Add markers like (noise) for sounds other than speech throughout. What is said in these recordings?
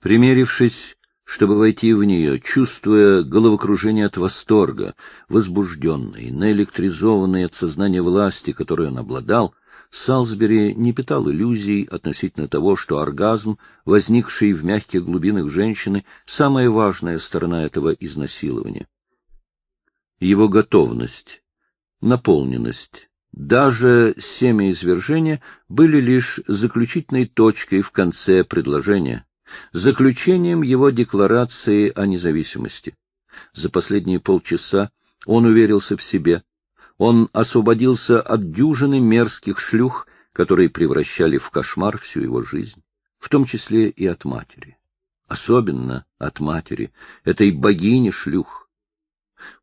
Примерившись, чтобы войти в нее, чувствуя головокружение от восторга, возбужденный, наэлектризованный от сознания власти, которой он обладал, Салсбери не питал иллюзий относительно того, что оргазм, возникший в мягких глубинах женщины, самая важная сторона этого изнасилования. Его готовность, наполненность, даже семяизвержения были лишь заключительной точкой в конце предложения, заключением его декларации о независимости. За последние полчаса он уверился в себе, он освободился от дюжины мерзких шлюх, которые превращали в кошмар всю его жизнь, в том числе и от матери. Особенно от матери, этой богини шлюх.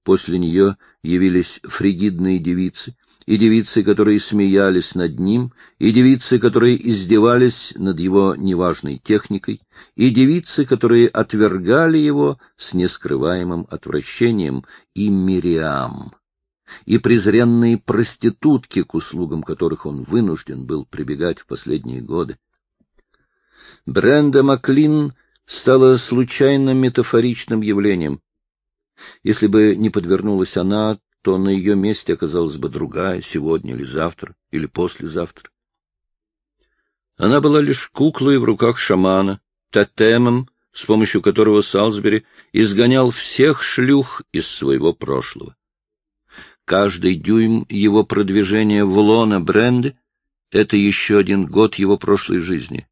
После нее явились фригидные девицы, и девицы, которые смеялись над ним, и девицы, которые издевались над его неважной техникой, и девицы, которые отвергали его с нескрываемым отвращением, и Мириам, и презренные проститутки, к услугам которых он вынужден был прибегать в последние годы. Бренда Маклин стала случайно метафоричным явлением. Если бы не подвернулась она, то на ее месте оказалась бы другая, сегодня или завтра, или послезавтра. Она была лишь куклой в руках шамана, тотемом, с помощью которого Салсбери изгонял всех шлюх из своего прошлого. Каждый дюйм его продвижения в лона бренды — это еще один год его прошлой жизни.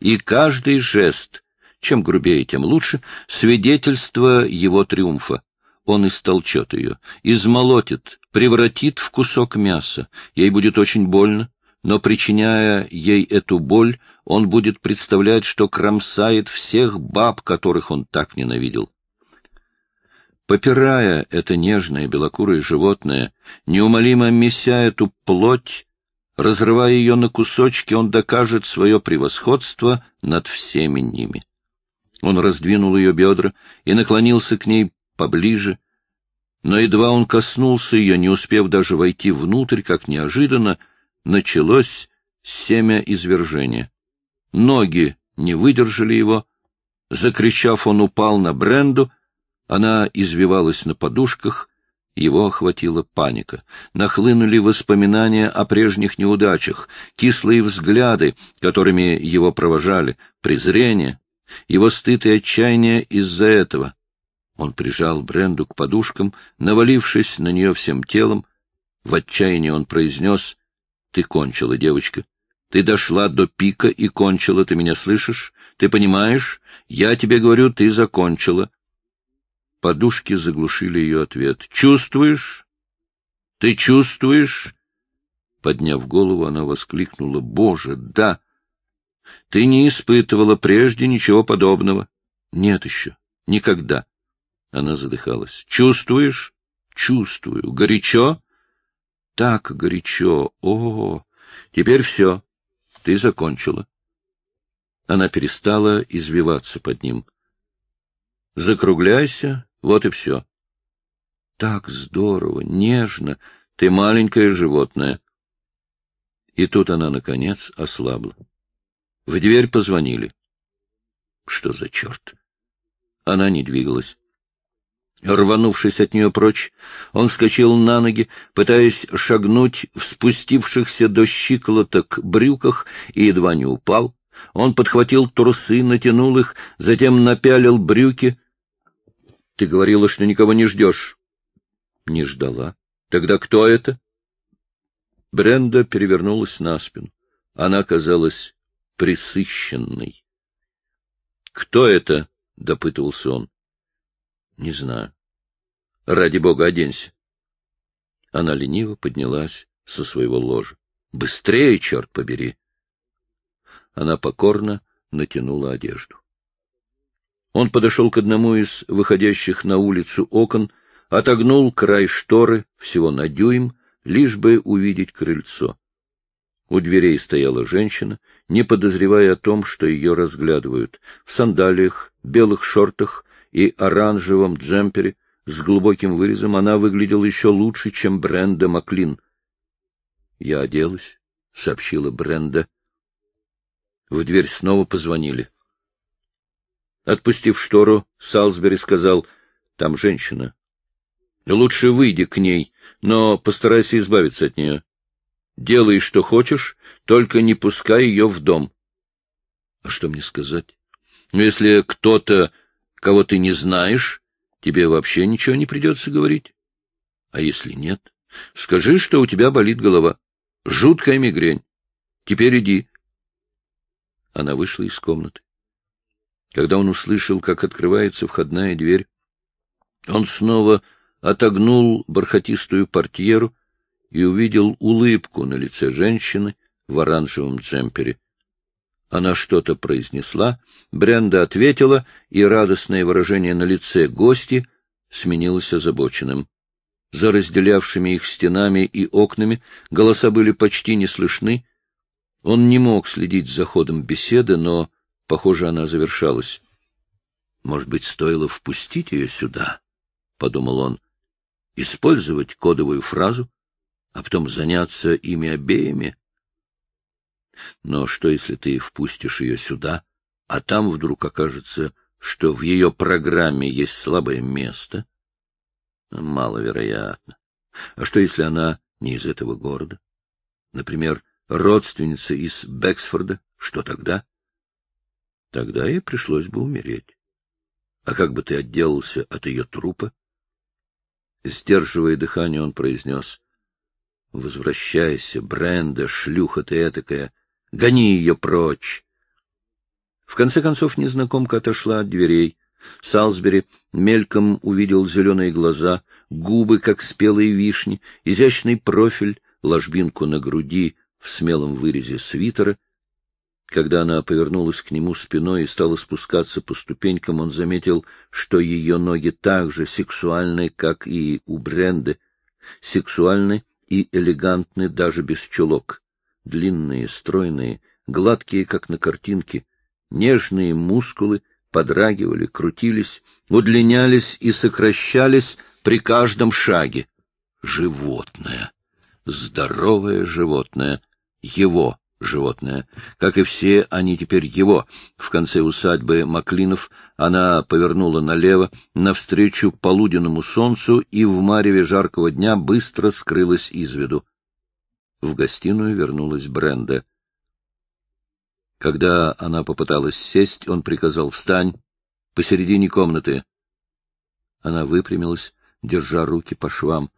И каждый жест, чем грубее, тем лучше, свидетельство его триумфа он истолчет ее, измолотит, превратит в кусок мяса. Ей будет очень больно, но, причиняя ей эту боль, он будет представлять, что кромсает всех баб, которых он так ненавидел. Попирая это нежное белокурое животное, неумолимо меся эту плоть, разрывая ее на кусочки, он докажет свое превосходство над всеми ними. Он раздвинул ее бедра и наклонился к ней поближе, но едва он коснулся ее, не успев даже войти внутрь, как неожиданно началось семя извержения. Ноги не выдержали его. Закричав, он упал на Бренду. Она извивалась на подушках. Его охватила паника. Нахлынули воспоминания о прежних неудачах, кислые взгляды, которыми его провожали, презрение, его стыд и отчаяние из-за этого — он прижал Бренду к подушкам, навалившись на нее всем телом. В отчаянии он произнес, — Ты кончила, девочка. Ты дошла до пика и кончила, ты меня слышишь? Ты понимаешь? Я тебе говорю, ты закончила. Подушки заглушили ее ответ. — Чувствуешь? Ты чувствуешь? Подняв голову, она воскликнула. — Боже, да! Ты не испытывала прежде ничего подобного. — Нет еще. Никогда. Она задыхалась. — Чувствуешь? — Чувствую. — Горячо? — Так горячо. О, теперь все. Ты закончила. Она перестала извиваться под ним. — Закругляйся, вот и все. — Так здорово, нежно. Ты маленькое животное. И тут она, наконец, ослабла. В дверь позвонили. Что за черт? Она не двигалась. Рванувшись от нее прочь, он вскочил на ноги, пытаясь шагнуть в спустившихся до щиколоток брюках, и едва не упал. Он подхватил трусы, натянул их, затем напялил брюки. — Ты говорила, что никого не ждешь. — Не ждала. — Тогда кто это? Бренда перевернулась на спину. Она казалась присыщенной. — Кто это? — допытывался он. Не знаю. Ради бога, оденься. Она лениво поднялась со своего ложа. Быстрее, черт побери! Она покорно натянула одежду. Он подошел к одному из выходящих на улицу окон, отогнул край шторы всего на дюйм, лишь бы увидеть крыльцо. У дверей стояла женщина, не подозревая о том, что ее разглядывают, в сандалиях, белых шортах и оранжевом джемпере с глубоким вырезом она выглядела еще лучше, чем Бренда Маклин. — Я оделась, — сообщила Бренда. В дверь снова позвонили. Отпустив штору, Салсбери сказал, — Там женщина. Лучше выйди к ней, но постарайся избавиться от нее. Делай, что хочешь, только не пускай ее в дом. — А что мне сказать? Ну, если кто-то, кого ты не знаешь, тебе вообще ничего не придется говорить. А если нет, скажи, что у тебя болит голова. Жуткая мигрень. Теперь иди. Она вышла из комнаты. Когда он услышал, как открывается входная дверь, он снова отогнул бархатистую портьеру и увидел улыбку на лице женщины в оранжевом джемпере. Она что-то произнесла, Бренда ответила, и радостное выражение на лице гости сменилось озабоченным. За разделявшими их стенами и окнами голоса были почти не слышны. Он не мог следить за ходом беседы, но, похоже, она завершалась. «Может быть, стоило впустить ее сюда?» — подумал он. «Использовать кодовую фразу, а потом заняться ими обеими?» Но что, если ты впустишь ее сюда, а там вдруг окажется, что в ее программе есть слабое место? Маловероятно. А что, если она не из этого города? Например, родственница из Бексфорда? Что тогда? Тогда ей пришлось бы умереть. А как бы ты отделался от ее трупа? Сдерживая дыхание, он произнес. — Возвращайся, Бренда, шлюха ты этакая. Гони ее прочь. В конце концов незнакомка отошла от дверей. Салсбери мельком увидел зеленые глаза, губы, как спелые вишни, изящный профиль, ложбинку на груди в смелом вырезе свитера. Когда она повернулась к нему спиной и стала спускаться по ступенькам, он заметил, что ее ноги так же сексуальны, как и у Бренды, сексуальны и элегантны даже без чулок длинные, стройные, гладкие, как на картинке, нежные мускулы подрагивали, крутились, удлинялись и сокращались при каждом шаге. Животное, здоровое животное, его животное. Как и все, они теперь его. В конце усадьбы Маклинов она повернула налево, навстречу полуденному солнцу, и в мареве жаркого дня быстро скрылась из виду. В гостиную вернулась Бренда. Когда она попыталась сесть, он приказал «Встань! Посередине комнаты!» Она выпрямилась, держа руки по швам.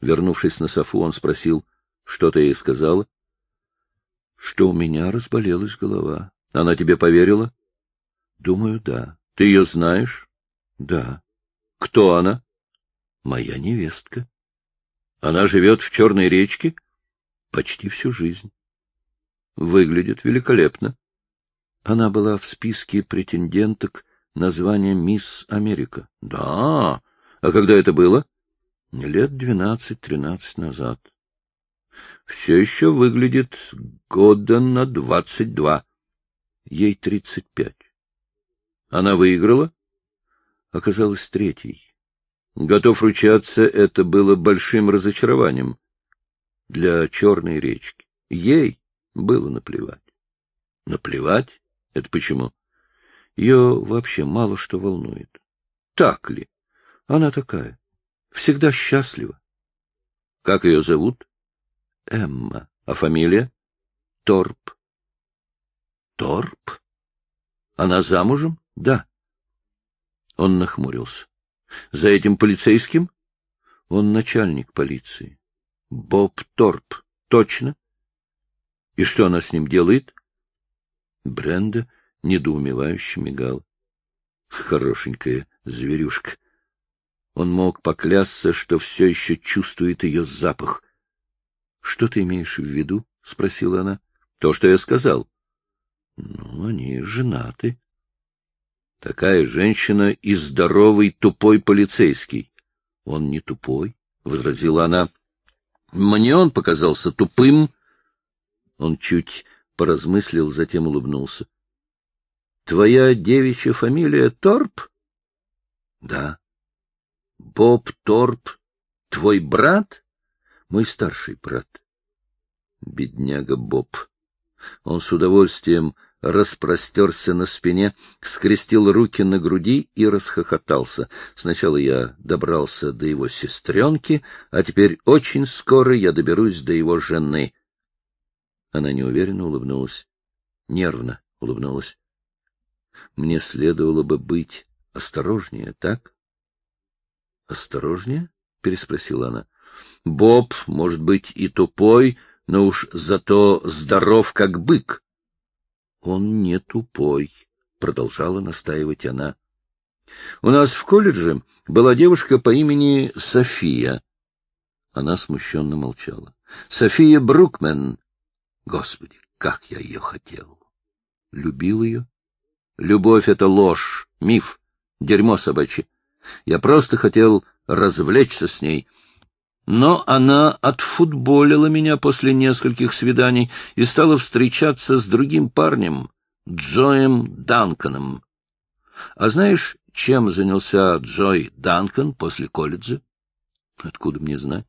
Вернувшись на софу, он спросил, что ты ей сказала? — Что у меня разболелась голова. Она тебе поверила? — Думаю, да. Ты ее знаешь? — Да. — Кто она? — Моя невестка. — Она живет в Черной речке? Почти всю жизнь. Выглядит великолепно. Она была в списке претенденток на звание «Мисс Америка». Да, а когда это было? Лет двенадцать-тринадцать назад. Все еще выглядит года на двадцать два. Ей тридцать пять. Она выиграла? Оказалась третьей. Готов ручаться, это было большим разочарованием для Черной речки. Ей было наплевать. Наплевать? Это почему? Ее вообще мало что волнует. Так ли? Она такая. Всегда счастлива. Как ее зовут? Эмма. А фамилия? Торп. Торп? Она замужем? Да. Он нахмурился. За этим полицейским? Он начальник полиции. Боб Торп. Точно? И что она с ним делает? Бренда недоумевающе мигал. Хорошенькая зверюшка. Он мог поклясться, что все еще чувствует ее запах. — Что ты имеешь в виду? — спросила она. — То, что я сказал. — Ну, они женаты. Такая женщина и здоровый тупой полицейский. — Он не тупой, — возразила она. Мне он показался тупым. Он чуть поразмыслил, затем улыбнулся. — Твоя девичья фамилия Торп? — Да. — Боб Торп твой брат? — Мой старший брат. Бедняга Боб. Он с удовольствием распростерся на спине, скрестил руки на груди и расхохотался. Сначала я добрался до его сестренки, а теперь очень скоро я доберусь до его жены. Она неуверенно улыбнулась, нервно улыбнулась. Мне следовало бы быть осторожнее, так? Осторожнее? переспросила она. Боб, может быть, и тупой, но уж зато здоров, как бык. Он не тупой, продолжала настаивать она. У нас в колледже была девушка по имени София. Она смущенно молчала. София Брукмен. Господи, как я ее хотел. Любил ее? Любовь — это ложь, миф, дерьмо собачье. Я просто хотел развлечься с ней, но она отфутболила меня после нескольких свиданий и стала встречаться с другим парнем, Джоем Данканом. А знаешь, чем занялся Джой Данкан после колледжа? Откуда мне знать?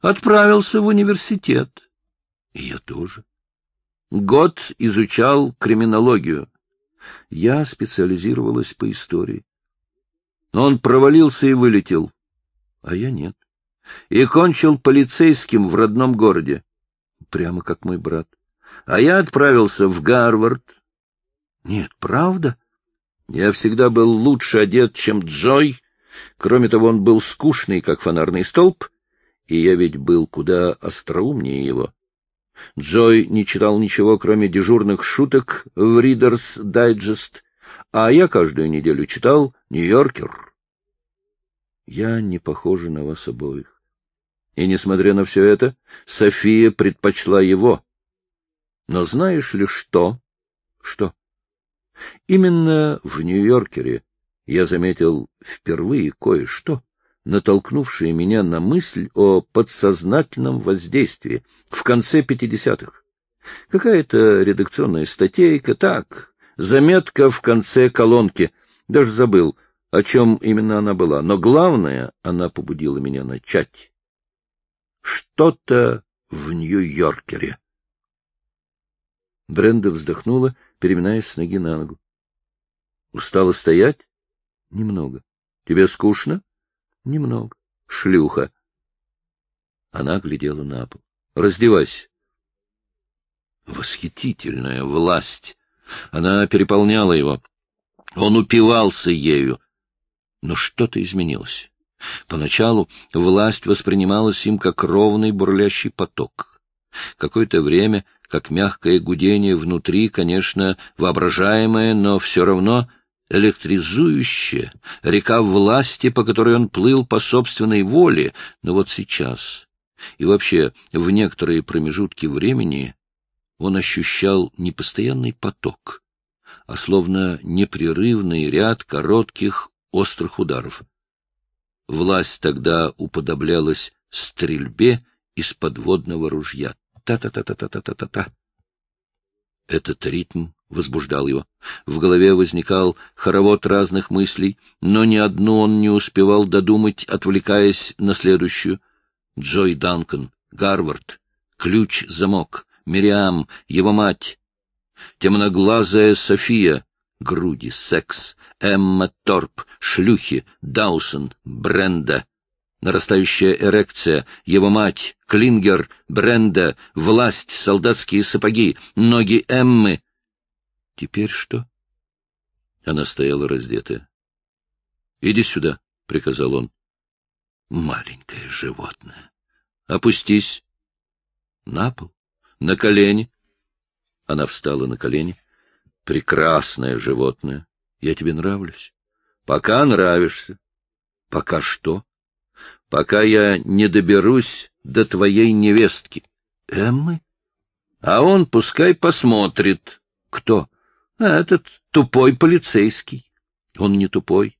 Отправился в университет. И я тоже. Год изучал криминологию. Я специализировалась по истории. Он провалился и вылетел, а я нет и кончил полицейским в родном городе. Прямо как мой брат. А я отправился в Гарвард. Нет, правда? Я всегда был лучше одет, чем Джой. Кроме того, он был скучный, как фонарный столб, и я ведь был куда остроумнее его. Джой не читал ничего, кроме дежурных шуток в Reader's Digest, а я каждую неделю читал «Нью-Йоркер». Я не похожа на вас обоих. И, несмотря на все это, София предпочла его. Но знаешь ли что? Что? Именно в Нью-Йоркере я заметил впервые кое-что, натолкнувшее меня на мысль о подсознательном воздействии в конце пятидесятых. Какая-то редакционная статейка, так, заметка в конце колонки. Даже забыл, о чем именно она была. Но главное, она побудила меня начать. Что-то в Нью-Йоркере. Бренда вздохнула, переминаясь с ноги на ногу. — Устала стоять? — Немного. — Тебе скучно? — Немного. — Шлюха. Она глядела на пол. — Раздевайся. Восхитительная власть! Она переполняла его. Он упивался ею. Но что-то изменилось. Поначалу власть воспринималась им как ровный бурлящий поток. Какое-то время, как мягкое гудение внутри, конечно, воображаемое, но все равно электризующее, река власти, по которой он плыл по собственной воле, но вот сейчас и вообще в некоторые промежутки времени он ощущал не постоянный поток, а словно непрерывный ряд коротких острых ударов. Власть тогда уподоблялась стрельбе из подводного ружья. Та-та-та-та-та-та-та-та. Этот ритм возбуждал его. В голове возникал хоровод разных мыслей, но ни одну он не успевал додумать, отвлекаясь на следующую. Джой Данкан, Гарвард, ключ-замок, Мириам, его мать, темноглазая София, груди, секс, Эмма Торп, шлюхи, Даусон, Бренда, нарастающая эрекция, его мать, Клингер, Бренда, власть, солдатские сапоги, ноги Эммы. Теперь что? Она стояла раздетая. — Иди сюда, — приказал он. — Маленькое животное. Опустись. На пол, на колени. Она встала на колени. Прекрасное животное. Я тебе нравлюсь. Пока нравишься. Пока что? Пока я не доберусь до твоей невестки. Эммы? А он пускай посмотрит. Кто? А этот тупой полицейский. Он не тупой.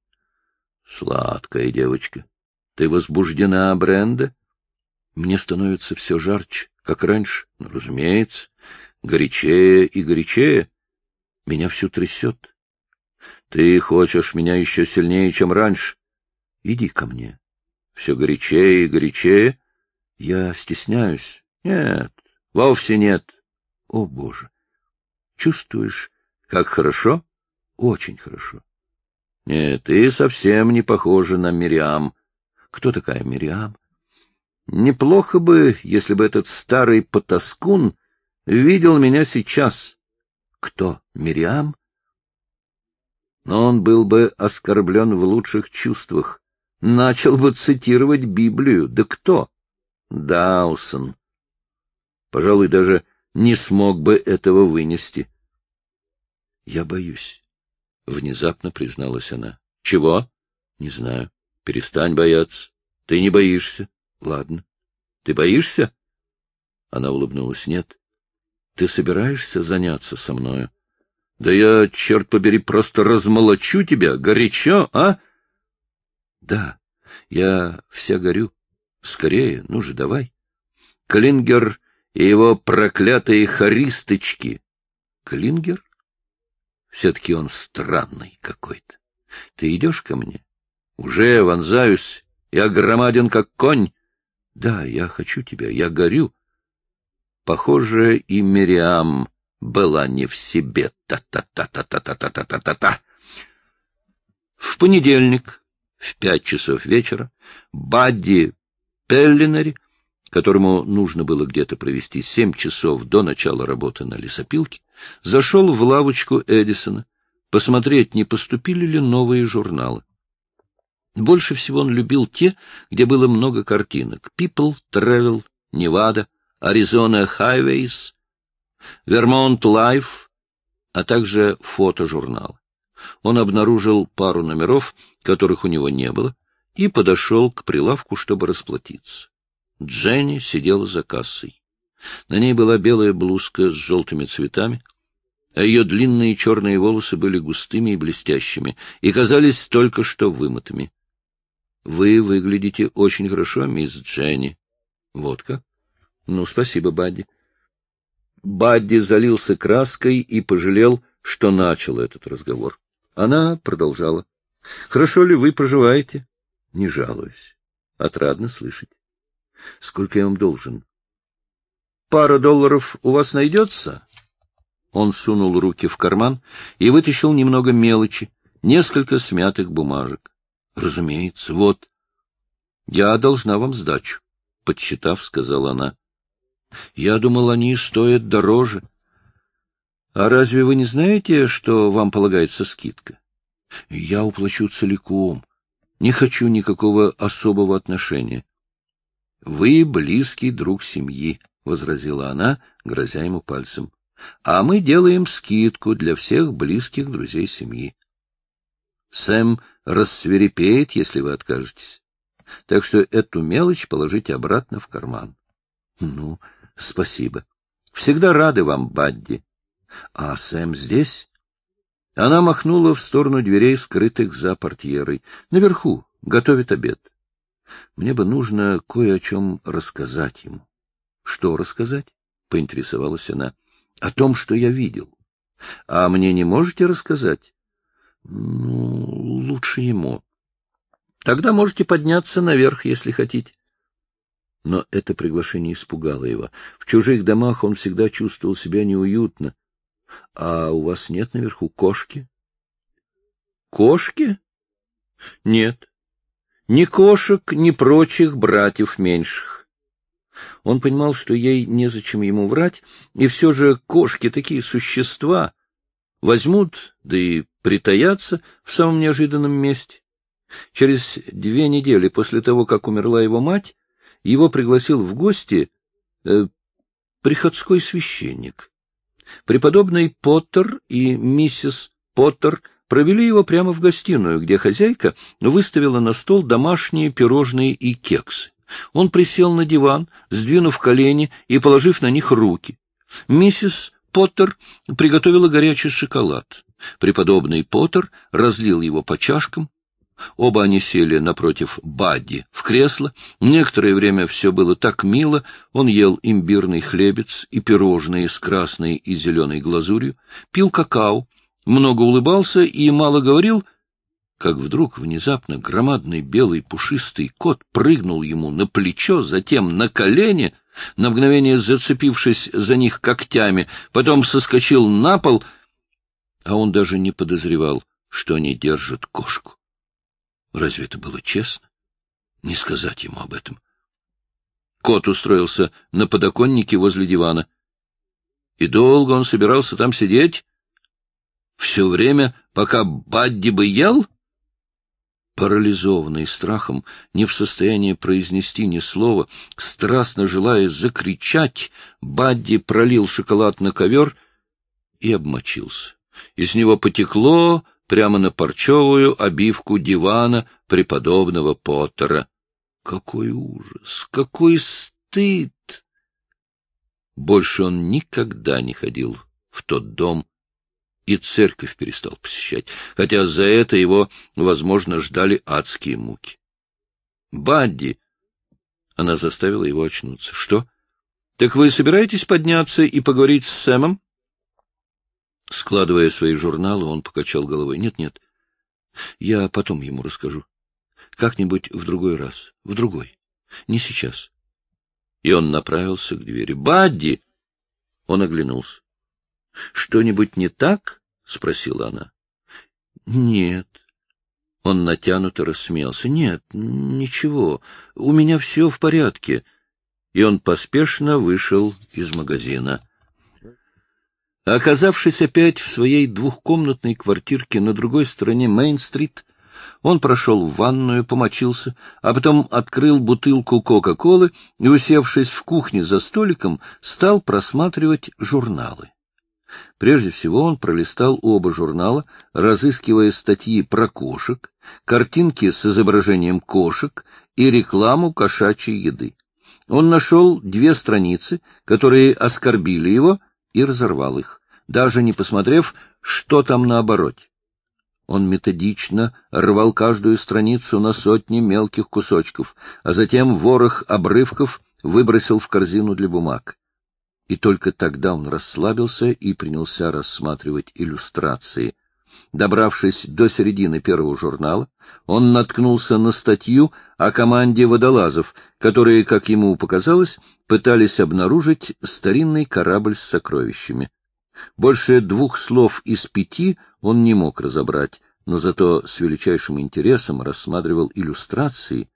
Сладкая девочка. Ты возбуждена, Бренда? Мне становится все жарче, как раньше. Ну, разумеется. Горячее и горячее. Меня всю трясет. Ты хочешь меня еще сильнее, чем раньше? Иди ко мне. Все горячее и горячее. Я стесняюсь. Нет, вовсе нет. О, Боже! Чувствуешь, Как хорошо? Очень хорошо. Нет, ты совсем не похожа на Мириам. Кто такая Мириам? Неплохо бы, если бы этот старый потаскун видел меня сейчас. Кто? Мириам? Но он был бы оскорблен в лучших чувствах. Начал бы цитировать Библию. Да кто? Даусон. Пожалуй, даже не смог бы этого вынести. — Я боюсь, — внезапно призналась она. — Чего? — Не знаю. Перестань бояться. Ты не боишься. Ладно. Ты боишься? Она улыбнулась. — Нет. Ты собираешься заняться со мною? — Да я, черт побери, просто размолочу тебя. Горячо, а? — Да. Я вся горю. Скорее, ну же, давай. Клингер и его проклятые харисточки. Клингер? Все-таки он странный какой-то. Ты идешь ко мне? Уже вонзаюсь. Я громаден, как конь. Да, я хочу тебя, я горю. Похоже, и Мириам была не в себе. Та-та-та-та-та-та-та-та-та-та. В понедельник в пять часов вечера Бадди Пеллинери, которому нужно было где-то провести семь часов до начала работы на лесопилке, зашел в лавочку Эдисона посмотреть, не поступили ли новые журналы. Больше всего он любил те, где было много картинок. People, Travel, Nevada, Arizona Highways, Vermont Life, а также фотожурналы. Он обнаружил пару номеров, которых у него не было, и подошел к прилавку, чтобы расплатиться. Дженни сидела за кассой. На ней была белая блузка с желтыми цветами, а ее длинные черные волосы были густыми и блестящими и казались только что вымытыми. — Вы выглядите очень хорошо, мисс Дженни. — Вот как? — Ну, спасибо, Бадди. Бадди залился краской и пожалел, что начал этот разговор. Она продолжала. — Хорошо ли вы проживаете? — Не жалуюсь. Отрадно слышать. — Сколько я вам должен? — Пара долларов у вас найдется? Он сунул руки в карман и вытащил немного мелочи, несколько смятых бумажек. — Разумеется, вот. — Я должна вам сдачу, — подсчитав, сказала она. — Я думал, они стоят дороже. — А разве вы не знаете, что вам полагается скидка? — Я уплачу целиком. Не хочу никакого особого отношения. — Вы близкий друг семьи, — возразила она, грозя ему пальцем а мы делаем скидку для всех близких друзей семьи. Сэм рассверепеет, если вы откажетесь. Так что эту мелочь положите обратно в карман. Ну, спасибо. Всегда рады вам, Бадди. А Сэм здесь? Она махнула в сторону дверей, скрытых за портьерой. Наверху, готовит обед. Мне бы нужно кое о чем рассказать ему. Что рассказать? — поинтересовалась она о том, что я видел. А мне не можете рассказать? Ну, лучше ему. Тогда можете подняться наверх, если хотите. Но это приглашение испугало его. В чужих домах он всегда чувствовал себя неуютно. А у вас нет наверху кошки? Кошки? Нет. Ни кошек, ни прочих братьев меньших. Он понимал, что ей незачем ему врать, и все же кошки такие существа возьмут, да и притаятся в самом неожиданном месте. Через две недели после того, как умерла его мать, его пригласил в гости э, приходской священник. Преподобный Поттер и миссис Поттер провели его прямо в гостиную, где хозяйка выставила на стол домашние пирожные и кексы. Он присел на диван, сдвинув колени и положив на них руки. Миссис Поттер приготовила горячий шоколад. Преподобный Поттер разлил его по чашкам. Оба они сели напротив Бадди в кресло. Некоторое время все было так мило. Он ел имбирный хлебец и пирожные с красной и зеленой глазурью, пил какао, много улыбался и мало говорил, как вдруг внезапно громадный белый пушистый кот прыгнул ему на плечо, затем на колени, на мгновение зацепившись за них когтями, потом соскочил на пол. а он даже не подозревал, что они держат кошку. Разве это было честно? Не сказать ему об этом. Кот устроился на подоконнике возле дивана. И долго он собирался там сидеть? Все время, пока Бадди бы ел? Парализованный страхом, не в состоянии произнести ни слова, страстно желая закричать, Бадди пролил шоколад на ковер и обмочился. Из него потекло прямо на парчевую обивку дивана преподобного Поттера. Какой ужас! Какой стыд! Больше он никогда не ходил в тот дом, и церковь перестал посещать, хотя за это его, возможно, ждали адские муки. «Бадди!» Она заставила его очнуться. «Что? Так вы собираетесь подняться и поговорить с Сэмом?» Складывая свои журналы, он покачал головой. «Нет, нет, я потом ему расскажу. Как-нибудь в другой раз, в другой, не сейчас». И он направился к двери. «Бадди!» Он оглянулся. — Что-нибудь не так? — спросила она. — Нет. Он натянуто рассмеялся. — Нет, ничего. У меня все в порядке. И он поспешно вышел из магазина. Оказавшись опять в своей двухкомнатной квартирке на другой стороне Мейн-стрит, он прошел в ванную, помочился, а потом открыл бутылку Кока-Колы и, усевшись в кухне за столиком, стал просматривать журналы. Прежде всего он пролистал оба журнала, разыскивая статьи про кошек, картинки с изображением кошек и рекламу кошачьей еды. Он нашел две страницы, которые оскорбили его, и разорвал их, даже не посмотрев, что там на обороте. Он методично рвал каждую страницу на сотни мелких кусочков, а затем ворох обрывков выбросил в корзину для бумаг и только тогда он расслабился и принялся рассматривать иллюстрации. Добравшись до середины первого журнала, он наткнулся на статью о команде водолазов, которые, как ему показалось, пытались обнаружить старинный корабль с сокровищами. Больше двух слов из пяти он не мог разобрать, но зато с величайшим интересом рассматривал иллюстрации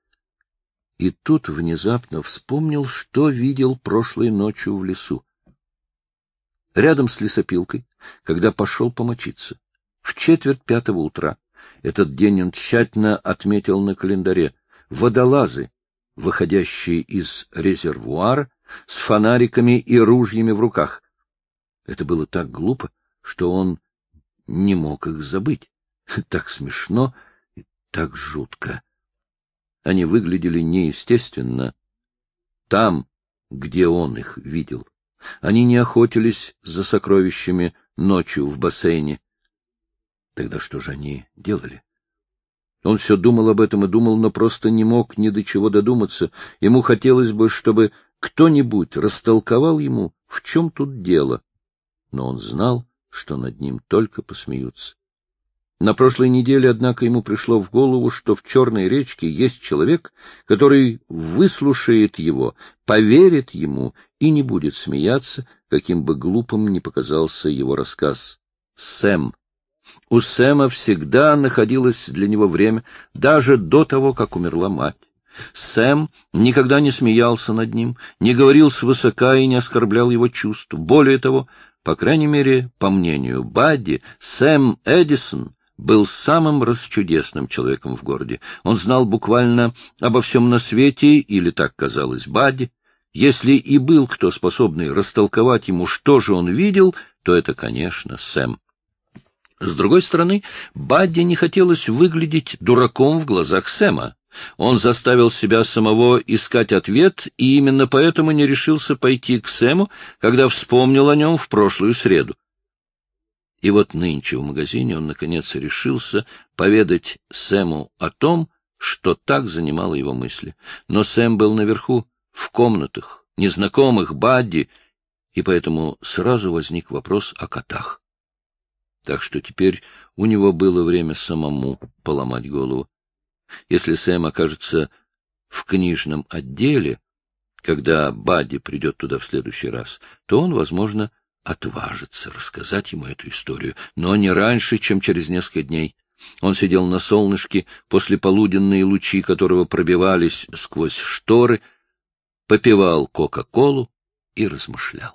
и тут внезапно вспомнил, что видел прошлой ночью в лесу. Рядом с лесопилкой, когда пошел помочиться. В четверть пятого утра. Этот день он тщательно отметил на календаре. Водолазы, выходящие из резервуара, с фонариками и ружьями в руках. Это было так глупо, что он не мог их забыть. (laughs) Так смешно и так жутко. Они выглядели неестественно там, где он их видел. Они не охотились за сокровищами ночью в бассейне. Тогда что же они делали? Он все думал об этом и думал, но просто не мог ни до чего додуматься. Ему хотелось бы, чтобы кто-нибудь растолковал ему, в чем тут дело. Но он знал, что над ним только посмеются. На прошлой неделе, однако, ему пришло в голову, что в Черной речке есть человек, который выслушает его, поверит ему и не будет смеяться, каким бы глупым ни показался его рассказ. Сэм. У Сэма всегда находилось для него время, даже до того, как умерла мать. Сэм никогда не смеялся над ним, не говорил свысока и не оскорблял его чувств. Более того, по крайней мере, по мнению Бадди, Сэм Эдисон был самым расчудесным человеком в городе. Он знал буквально обо всем на свете, или так казалось Бадди. Если и был кто способный растолковать ему, что же он видел, то это, конечно, Сэм. С другой стороны, Бадди не хотелось выглядеть дураком в глазах Сэма. Он заставил себя самого искать ответ, и именно поэтому не решился пойти к Сэму, когда вспомнил о нем в прошлую среду. И вот нынче в магазине он, наконец, решился поведать Сэму о том, что так занимало его мысли. Но Сэм был наверху, в комнатах, незнакомых, Бадди, и поэтому сразу возник вопрос о котах. Так что теперь у него было время самому поломать голову. Если Сэм окажется в книжном отделе, когда Бадди придет туда в следующий раз, то он, возможно, отважиться рассказать ему эту историю, но не раньше, чем через несколько дней. Он сидел на солнышке, после полуденные лучи которого пробивались сквозь шторы, попивал Кока-Колу и размышлял.